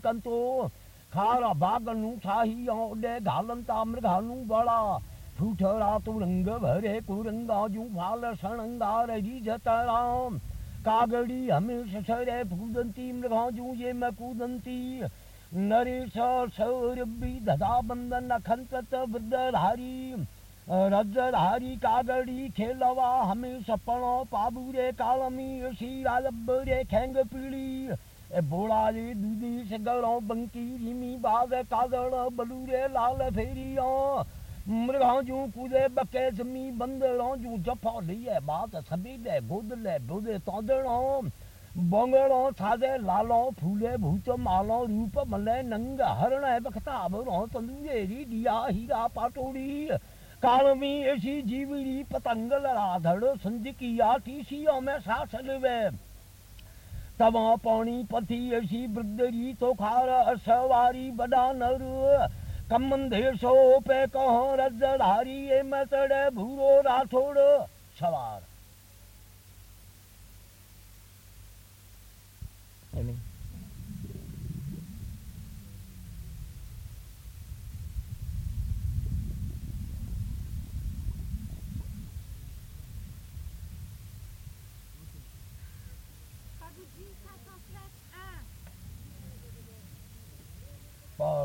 कंतो खारा बागनु छाही ओडे घालंता मृगानु बड़ा। ठूठरा तू रंग भरे कुरंगा, जू फाल सणंगार जी जतराम कागड़ी हमें सरे फूदंती, मृगा जू ये मैं कूदंती। नरेश सौरभि दधा बंदन अखंत वृद्धधारी। रजधारी कागड़ी खेलवा हमें सपनो पाबूरे कालमी शीरा लब्बरे खेंग पीड़ी ए बोड़ा रे दूधी सगड़ो बंकी रीमी बाग कादड़ बलूरे लाल फेरियो मृगा जू कूदे बके जमी बंदड़ो जू जफो लिए बात सभी दे गोदले बोदे तोदड़ो बोंगड़ो छादे लालो फूले भूत मालो रूप मले नंग हरण बखता बरो तंदूरे री दिया हीरा पाटोड़ी। कालमी ऐसी जीवड़ी, पतंग लड़ाधड़ संज किया टीसियों में सास लवे तवा पानी पथी ऐसी ब्रदरी तो खार असवारी बड़ा नर। कमंधे सो पे कहो रजधारी, ए मसड़े भूरो राठौड़ सवार।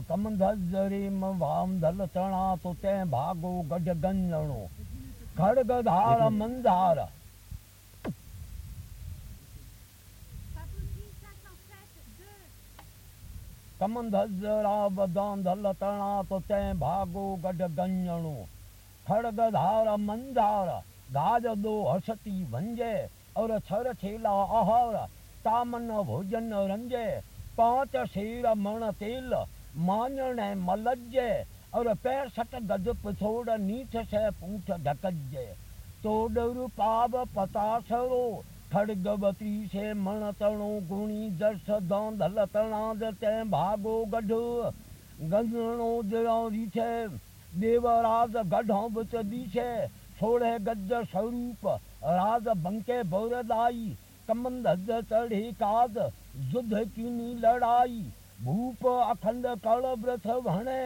कमंधरी वाम धल चणा तो ते भागो गज गंजणो। खड़ग धार मंदार कमंधरा बदान धल तणा तो ते भागो गज गंजणो। खड़ग धार मंदार गाज दो हसती भंजे और छर छेला आहार तामन भोजन रंजे पाँच शेर मण तेल मानण मलजे और पैंसठ गज पिथोड़ नीठ से पूठ ढकजे तोडर पाव पतासरो खड़गवती से मण तणो गुणी दर्श दौंधल तणाद ते भागो गढ़। गंजणो दिरो रीछे, देवराज गढ़ों बिच दीछे। सोलह गज स्वरूप, राज बंके बोरदाई कमंद चढ़ी काद युद्ध कीनी लड़ाई। भूप अखंड कल व्रथ भणे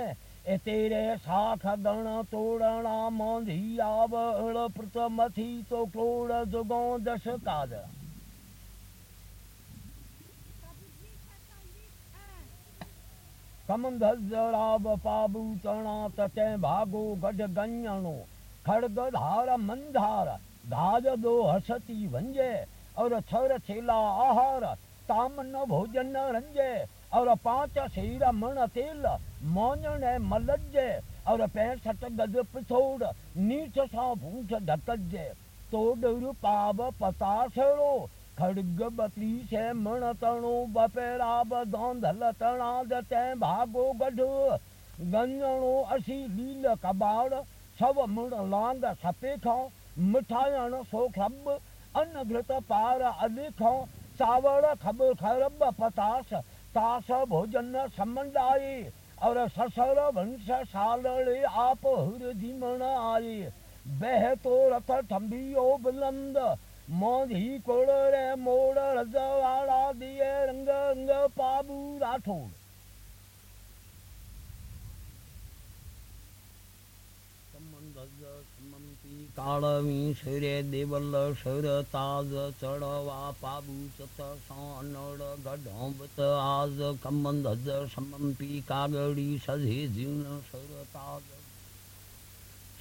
ए तेरे साख गण तोड़ना मोंधी आव अड़ प्रत मथी तो क्रोड़ जुगो दश काद कमंध जराब पाबू तणा तटे भागो गज गंजणो खड़ग धार मंधार धाज दो हसती वंजे और छर छेला आहार तामन भोजन रंजे और पाँच शेर मण तेल मोजण मलजे और पैंसठ गज पिथोड़ नीच सां भूठ ढकजे तोड़ पाव पतासड़ो खड़ग से मण तणो बपेराब दौंधल तणा जते भागो गढ़। गंजणो असी लील कबाड़ सव मुण लांग सपे सपेखो। मिठाइण सो खब अन्न घृत पार अलिखो। चावड़ खब खरब पतास तास भोजन समंडाई और ससर वंश सालड़े आप धीमण आई बह तो रथ ठंबियो बुलंद मोधी कोड़ रे मोड़ रजवाड़ा दिए रंग रंग पाबू राठौड़ काळवी शिरे देवल शिर ताज चढ़वा पाबू चत सानड़ गढ़ोबत आज। कमंद समंपी कागड़ी सधे जीर्ण शिर ताज।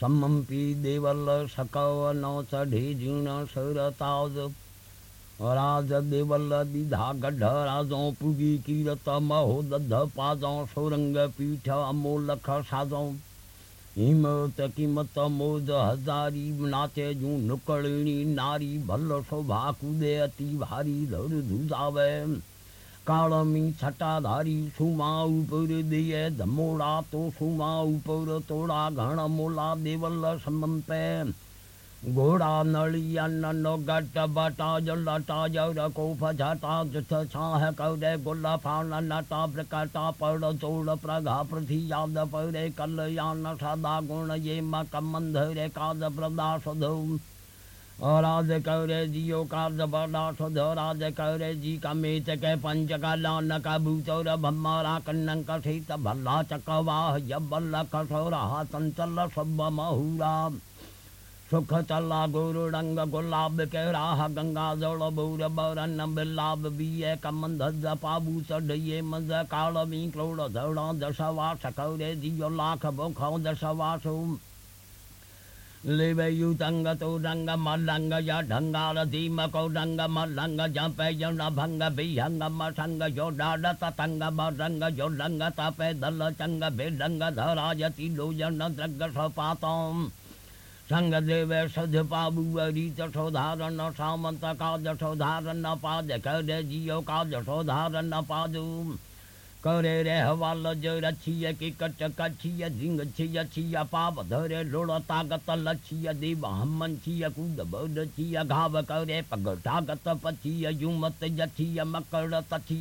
समंपी देवल सकव नौ चढ़े जीर्ण ताज। राज देवल दीधा गढ़ राजो पुगी कीरत महो दध पाजो सोरंग पीठ अमोलख साजो। हिमत कीमत मोज हजारी नाचे जू नुकड़णी नारी भल शोभा कूदे अति भारी धड़ धुजावे कालमी छटाधारी सुमा ऊपर दिए धमोड़ा तो सुमा ऊपर तोड़ा घण मोला देवल समंपे घोड़ा, नली, अन्न नो गट बटा जो लटा जो को फटा जुथ छाह कौरे गुल फान नटा प्रकटा पड़ चोड़ प्रघा पृथि याद पौरे कल यान सदा गुण ये मकमंध रे काद प्रदा सुधु राज कौरे, जियो, काज बड़ा सुध राज कौरे, जी का मेच के, पंच का लान का भूचौर भम्मारा, कन्नन का सीत भल्ला चकवाह यबल्ल कठोरा चंचल सब महूरा। सुख चला गुरु रंग गुलाब के राह गंगा जल बौर बरन बिलाब बिये कमन धज पाबू चढ़िए मज काल मी क्रोड़ धड़ा दशवा सकौरे दियो लाख बुखौ दशवासु लिवे यु तंग तो रंग मलंग या ढंगार धीम को रंग मलंग जप जन भंग बिहंग मसंग जो डाड तंग मरंग जो रंग तपे दल चंग बेडंग धरा यति लो जन द्रग सपातम संग देव सध पाबु रीत सौधारण सामंत काज सौधारण पाद करे जियो काज सौधारण पादु करे रे हवाल जो रछिय की कट कछिय झिंग छिय छिय पाप धरे लोड़ तागत लछिय देव हमन छिय कूद बौद छिय घाव करे पग ठागत पछिय युमत जछिय मकड़ तछी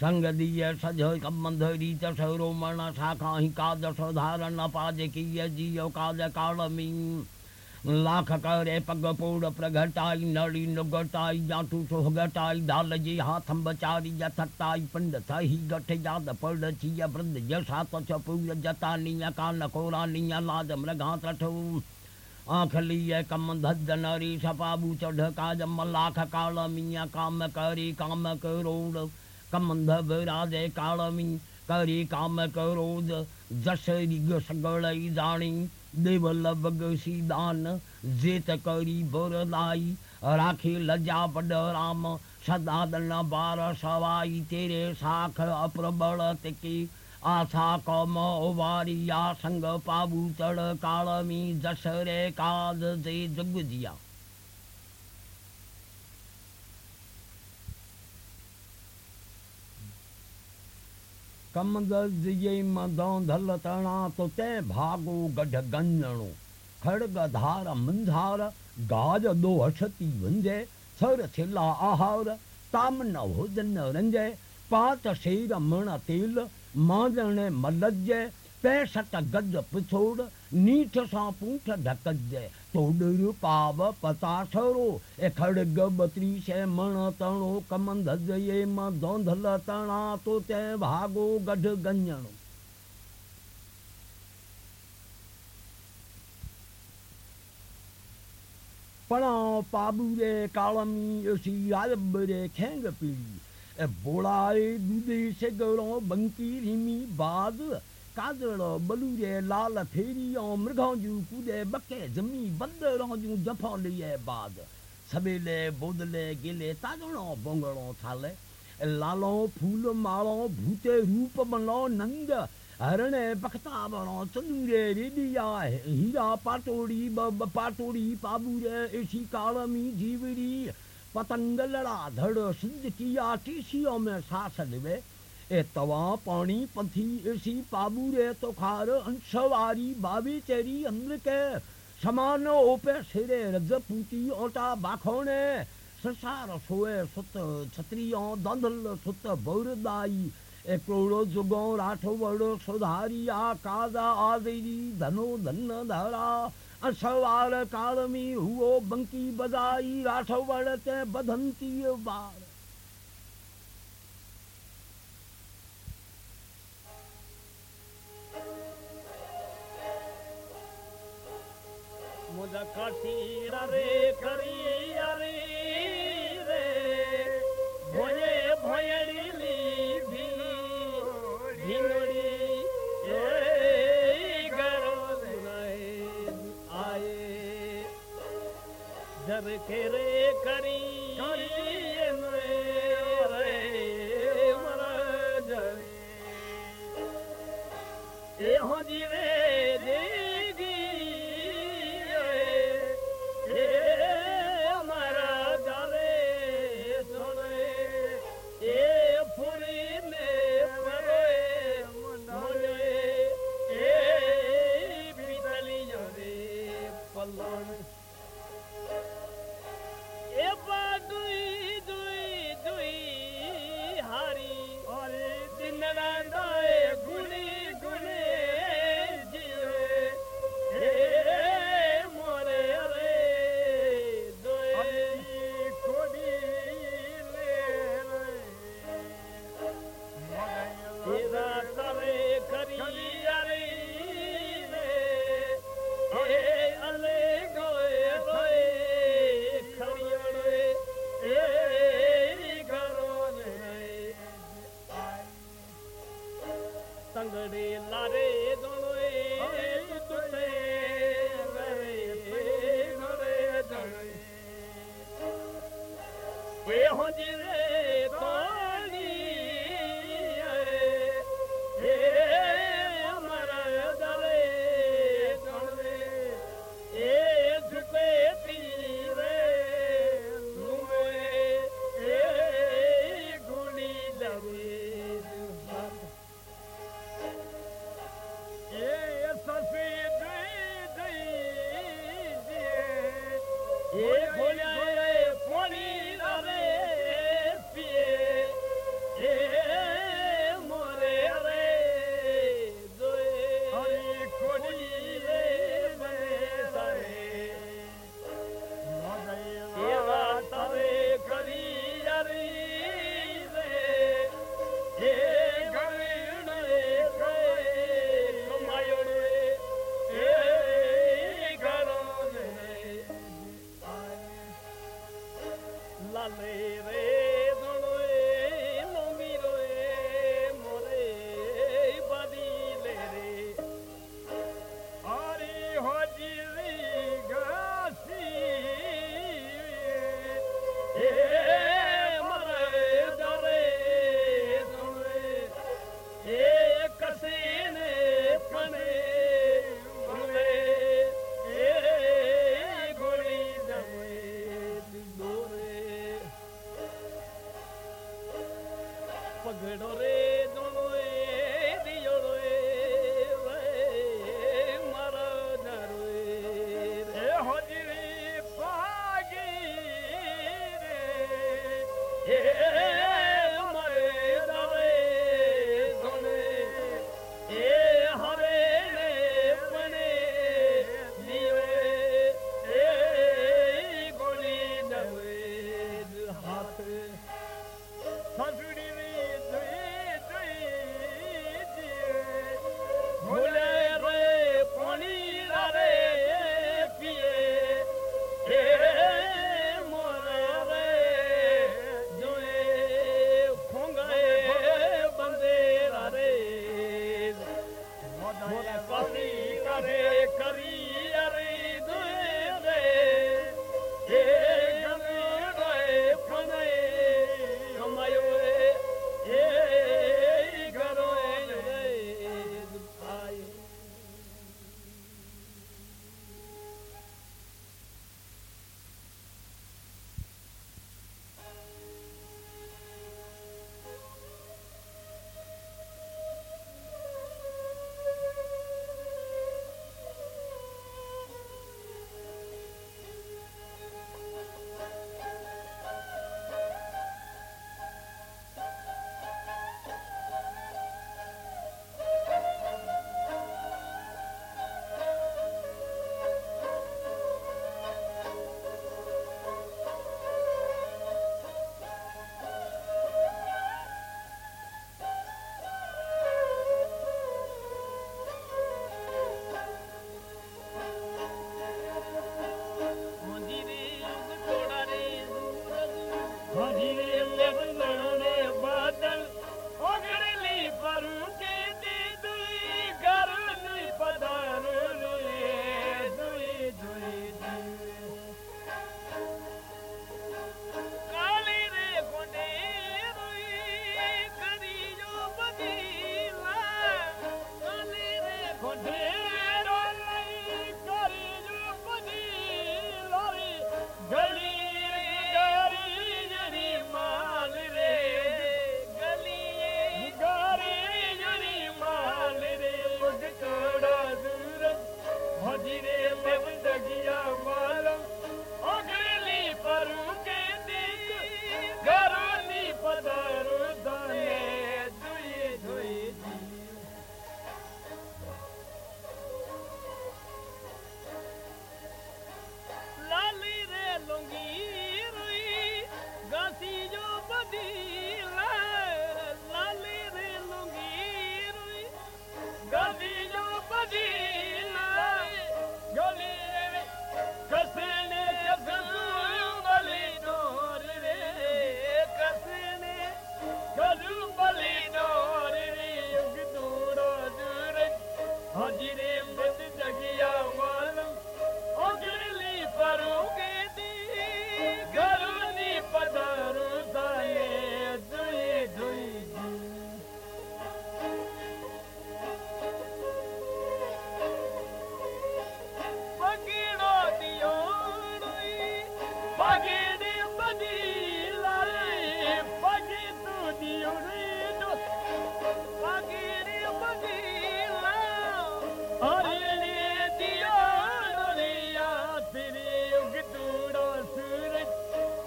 पाद करे जियो काज सौधारण पाज करे जियो काज सौधारण पाज किए उतंग तो रंग मलंग जा ढंगार धीम को रंग मलंग जम जन भंग बिहंग मठंग जो डाड़ तंग बरंग जो डंग तपे दल चंग बेलंग धरा जति लो जन द्रग सोपातम संग दिय सज कमंध रीत सौरो मण शाखा ही काज कालमी। लाख करे पग पोड़ प्रघटाई नड़ी नुगटाई जाटू सोहगटाई दाल जी हाथम बचारी यथताई पंड थही गठ याद पड़ छिय वृंद जसा तछ पूर जतानिया, कान कोरानिया, लाज मृगा तठू आँख लिए कम धज नरी सपाबू चढ़ काज मलाख काल मिया काम करी, काम करोड़। कमंध विराजे कालमी, करी काम करोद जस रिग सगड़ई जानी देवल बगसी दान, जेत करी बोरदाई राखी लज्जा बड राम, सदा दन बार सवाई, तेरे साख अप्रबल तिकी, आशा कौम ओवारिया संग पाबू चढ़ कालमी, जस रे काज से जुग जिया। तो ते भागो गढ़ खड़ग धार मंझार गाज दो हठती वंजे, सर छिला आहार, ताम न भोजन रंजे। पात शेर मण तेल, मांजण मलजे पैसठ गज पिछोड़ नीठ सा पूठ ढकज। तोड़ पाव पताशरो एखड़ गबत्री से मण तणो कमंद जे मां दौंधल तणा तो ते भागो गढ़ गंजणो। पणा पाबू रे कालमी असी आलब रे खेंग पीली। ए बोड़ाए दूदे से गौरों बंकी रिमी बाद काजड़, बलूरे, लाल, फेरी ऐं मृगां जूं कूदे बके जमी बंदरां जूं जफ़ां लिए बाद सवेले बोदले, गिले ताजणो बोंगणो थाले। लालो, फूल, मालो, भूते, रूप, मलो नंद हरणे, बखता बणो चंदूरे, रेडिया, हीरा, पाटोड़ी, ब पाटोड़ी पाबूरे ऐसी कालमी जीवरी पतंग, लड़ा, धड़ सिंध किया टीसियों में सास लिवे। ए तवा पानी पंथी ऐसी पाबू रे तो खार अंशवारी बाबी चेरी अंद्र के। समान ओपे, सिरे रजपूती ओटा बाखोने संसार सोए, सुत, छत्रियों, दंधल, सुत बौरदाई ए क्रोड़ो जुगो राठो बड़ो सुधारिया काजा आदरी धनो, धन, धरा। असवार कालमी, हुओ, बंकी, बजाई राठो बड़ते बधंती बार कठीर रे करी अरे रे। भोये भोयड़ी ली भिंगड़ी जर के रे करी रे मर जरे ए हो जीवे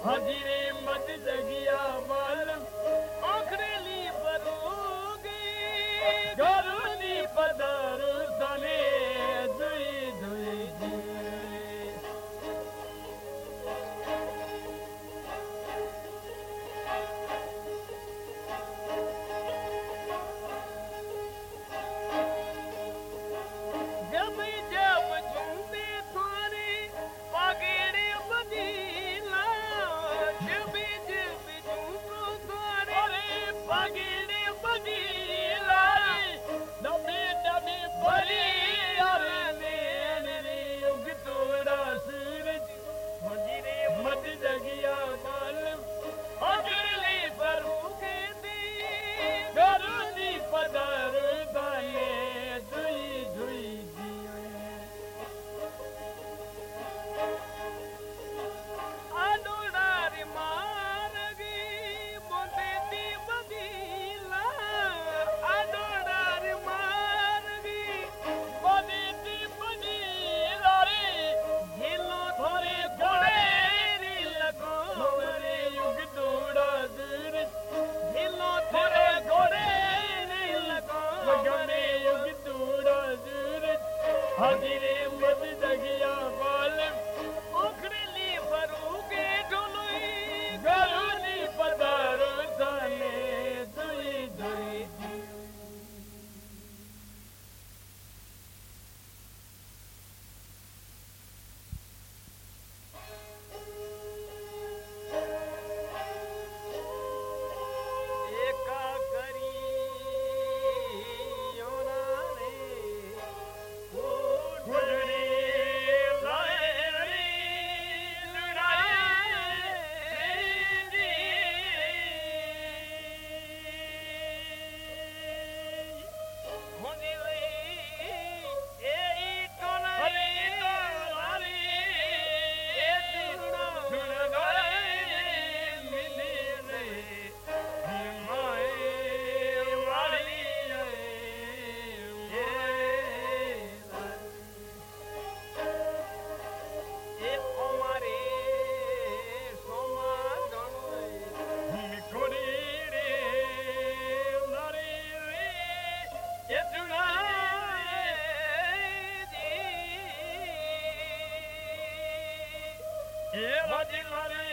हजिरे मत जगी de Lorena.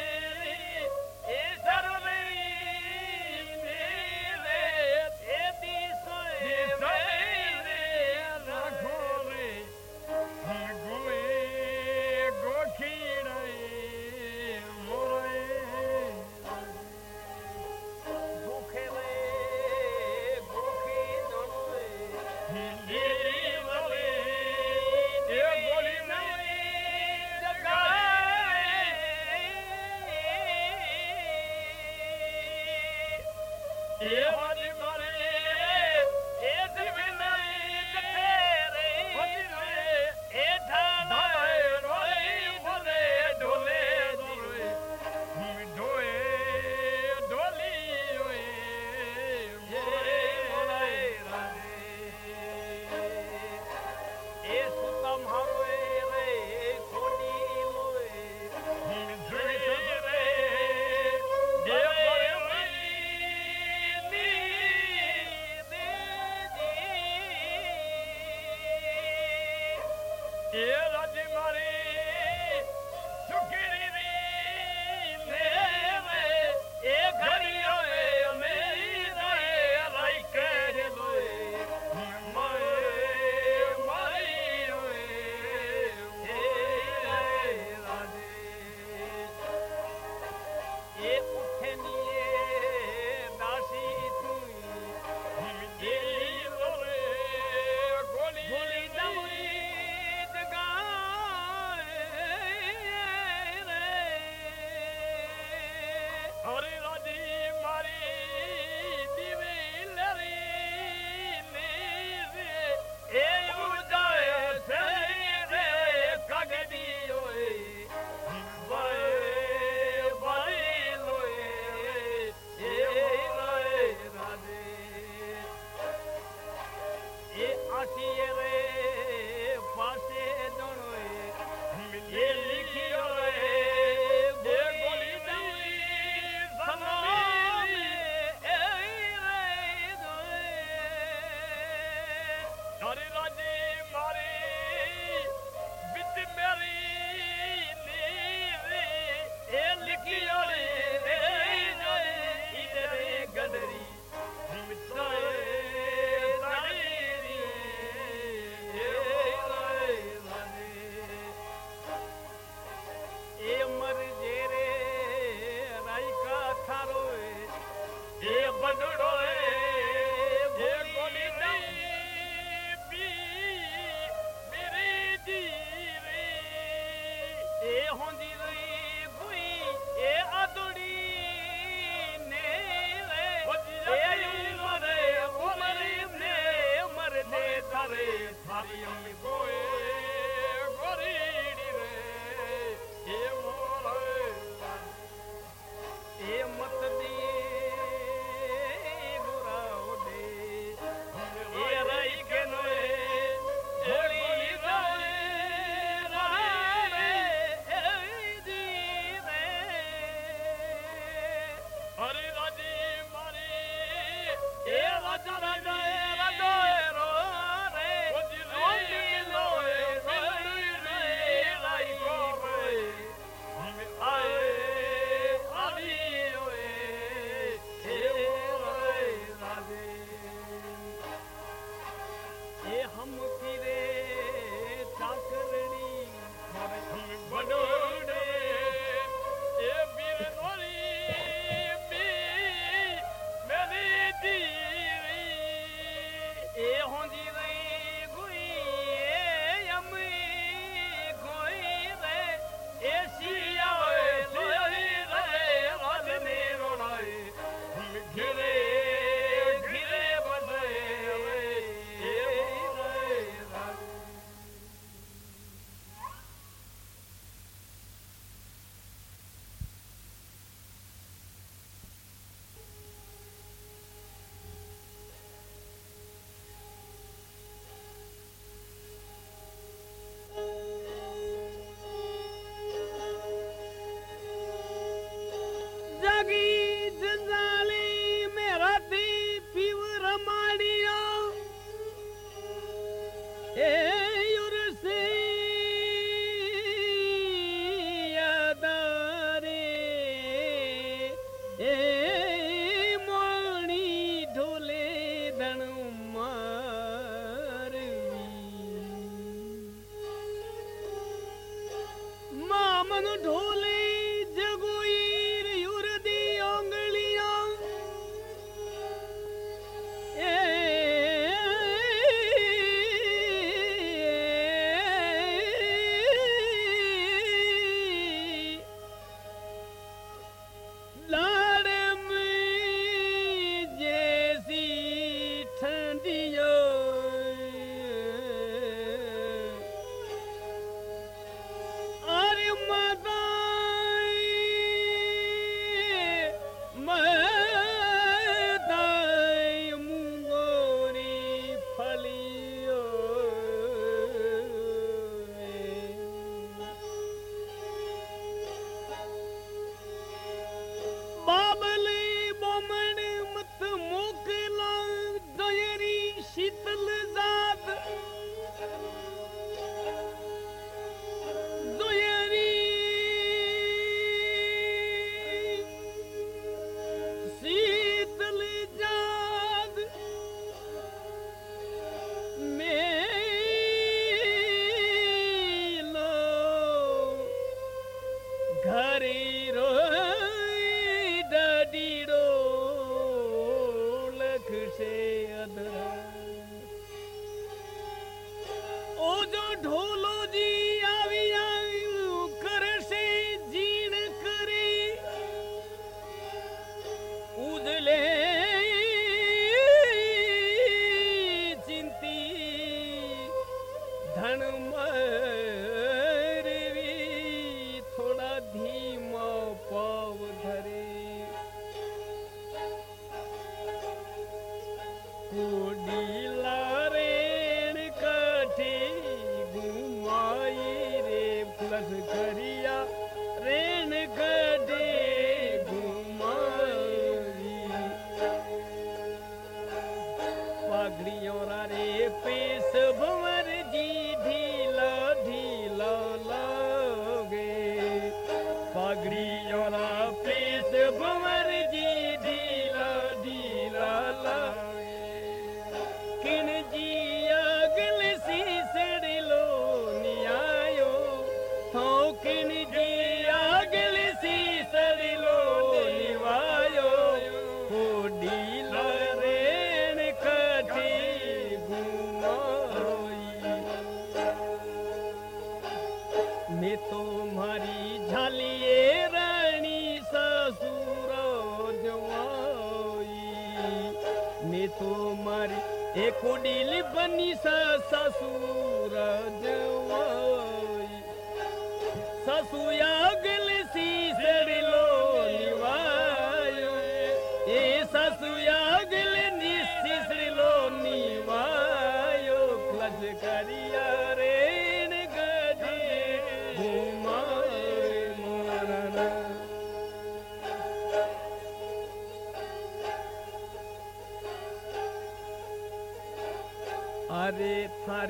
धनु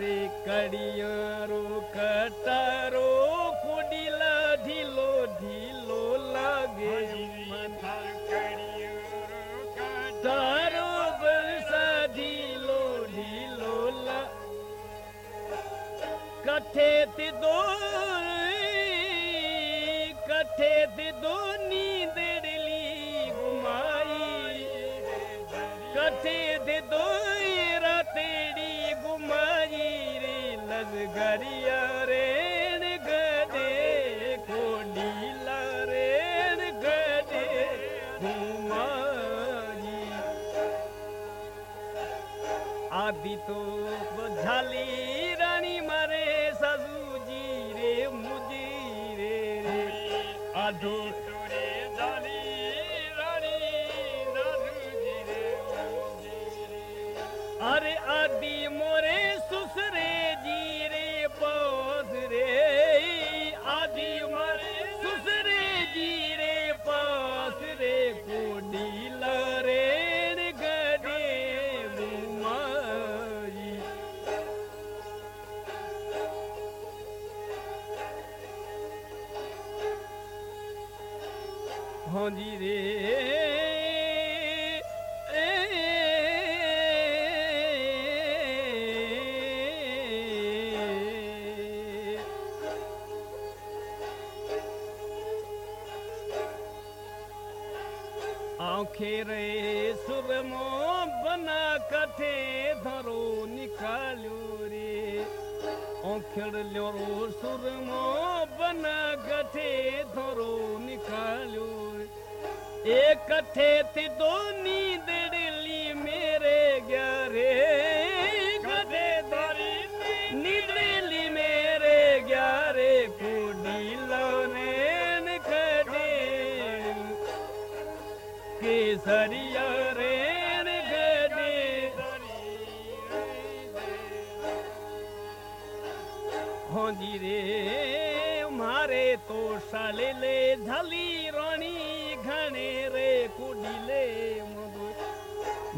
कडियो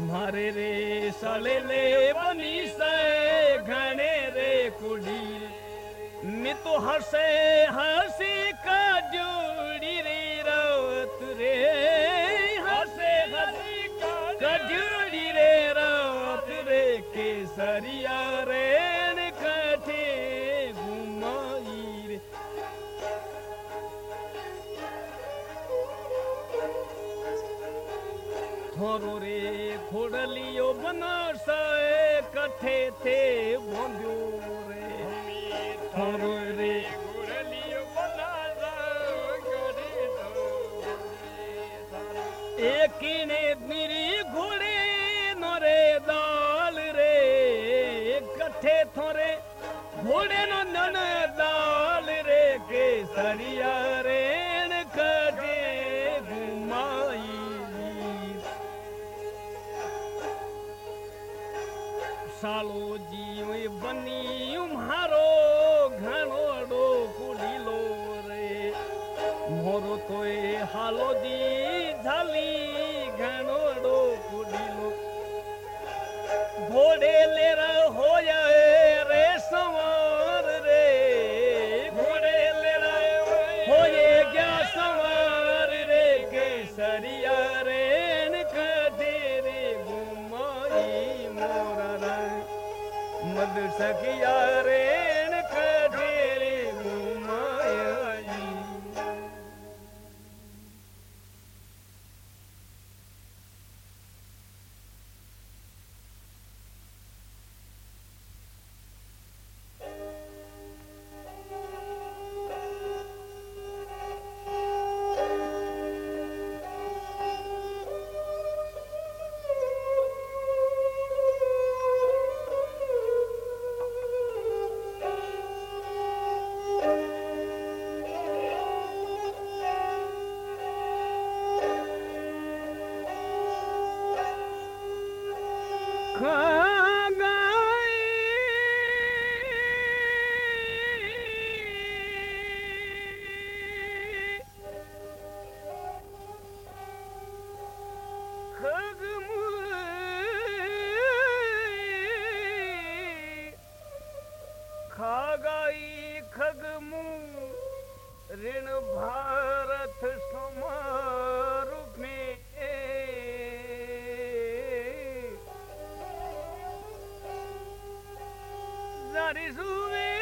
મારે રે સળે લે બની સે ઘણે રે કુડી નિત હસે હસી કા જોડી રે રવત રે હસે હસી કા જોડી રે રવત રે કેસરી માથે તે ભોંગ્યું सखिया रे Arizube.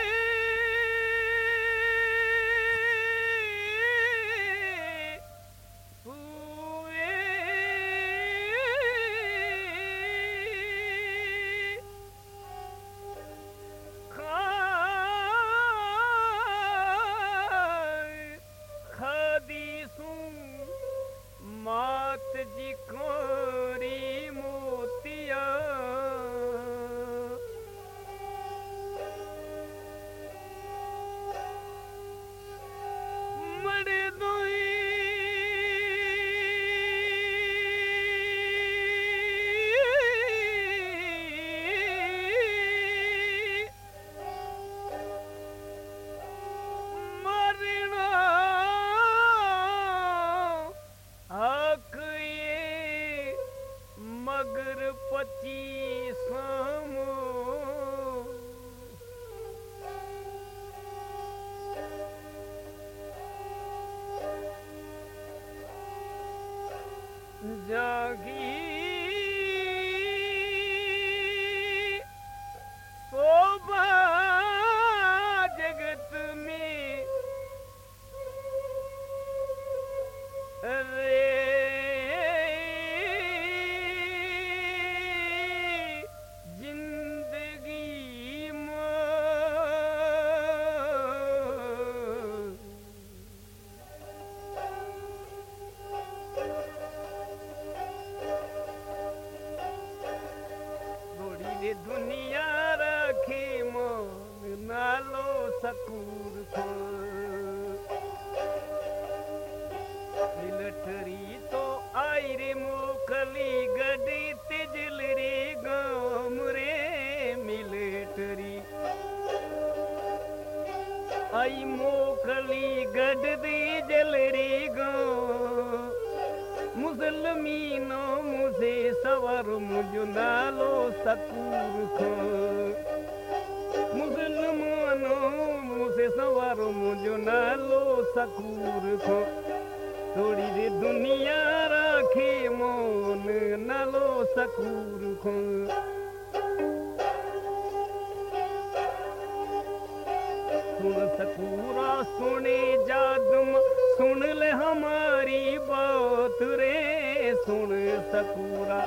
पूरा।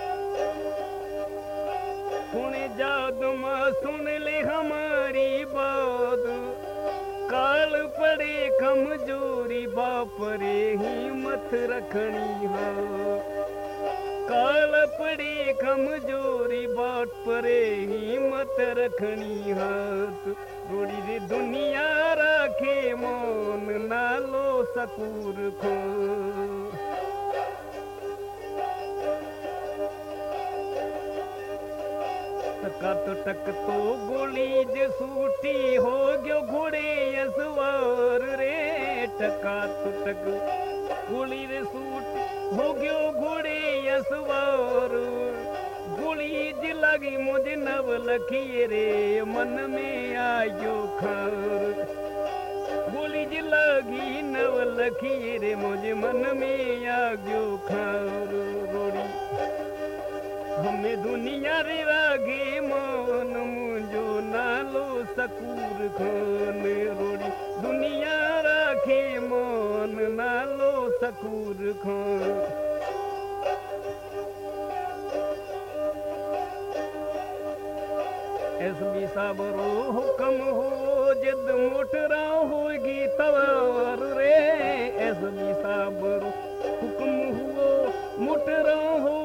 सुन जाद सुन ले हमारी बात। काल पड़े कमज़ोरी, बाप रे हिम्मत रखनी है। काल पड़े कमज़ोरी, बाप रे हिम्मत रखनी हूड़ी थोड़ी दुनिया रखे, मोन नालो सकूर खो टका तो टक तो गोली जे सूटी हो घोड़े असवार रे टका तो टक गोली हो गयो घोड़े असवार गोली जी लगी मुझे नव लखी रे मन में आयो खर गोली जी लगी नव लखी रे मुझे मन में आयो खर रोड़ी हमें दुनिया रे रागे मान मुझो नालो सकूर खान रोड़ी। दुनिया राखे मान नालो सकूर खान। एसबी साबरो हुक्म हो, जिद मोटरा होगी तवार रे। एसबी साबरो हुक्म हुओ मोटरा तैयार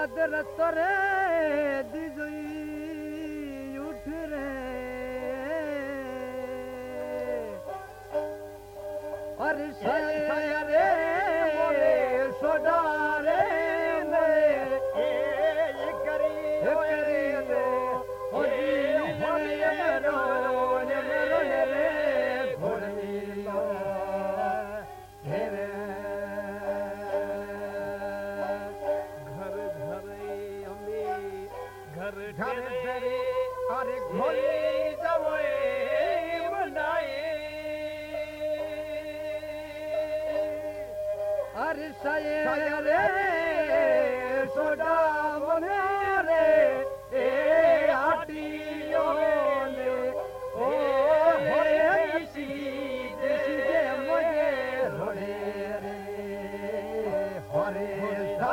अरे थोन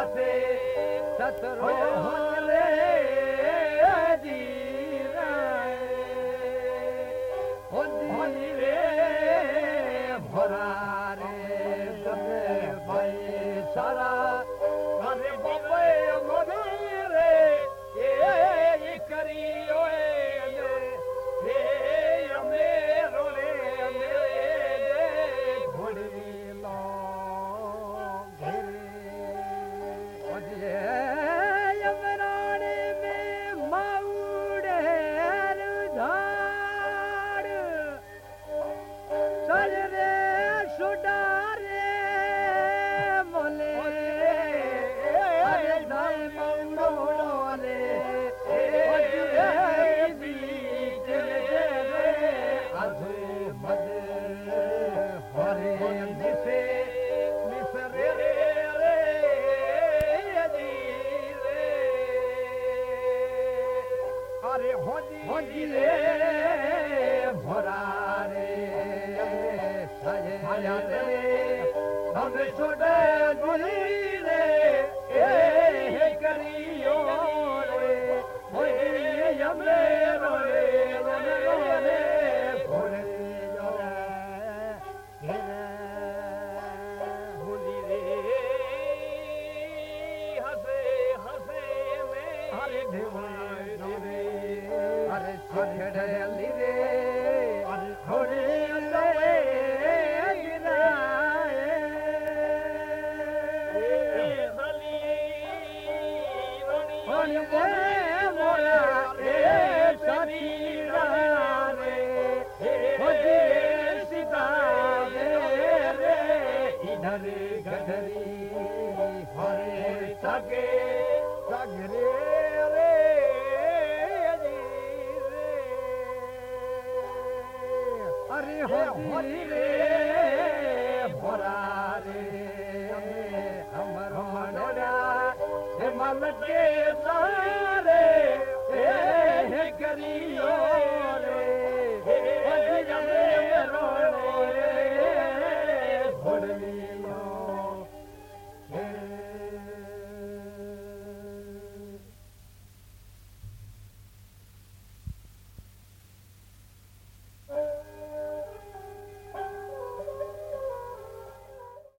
साथे सतरो रे जी Amen.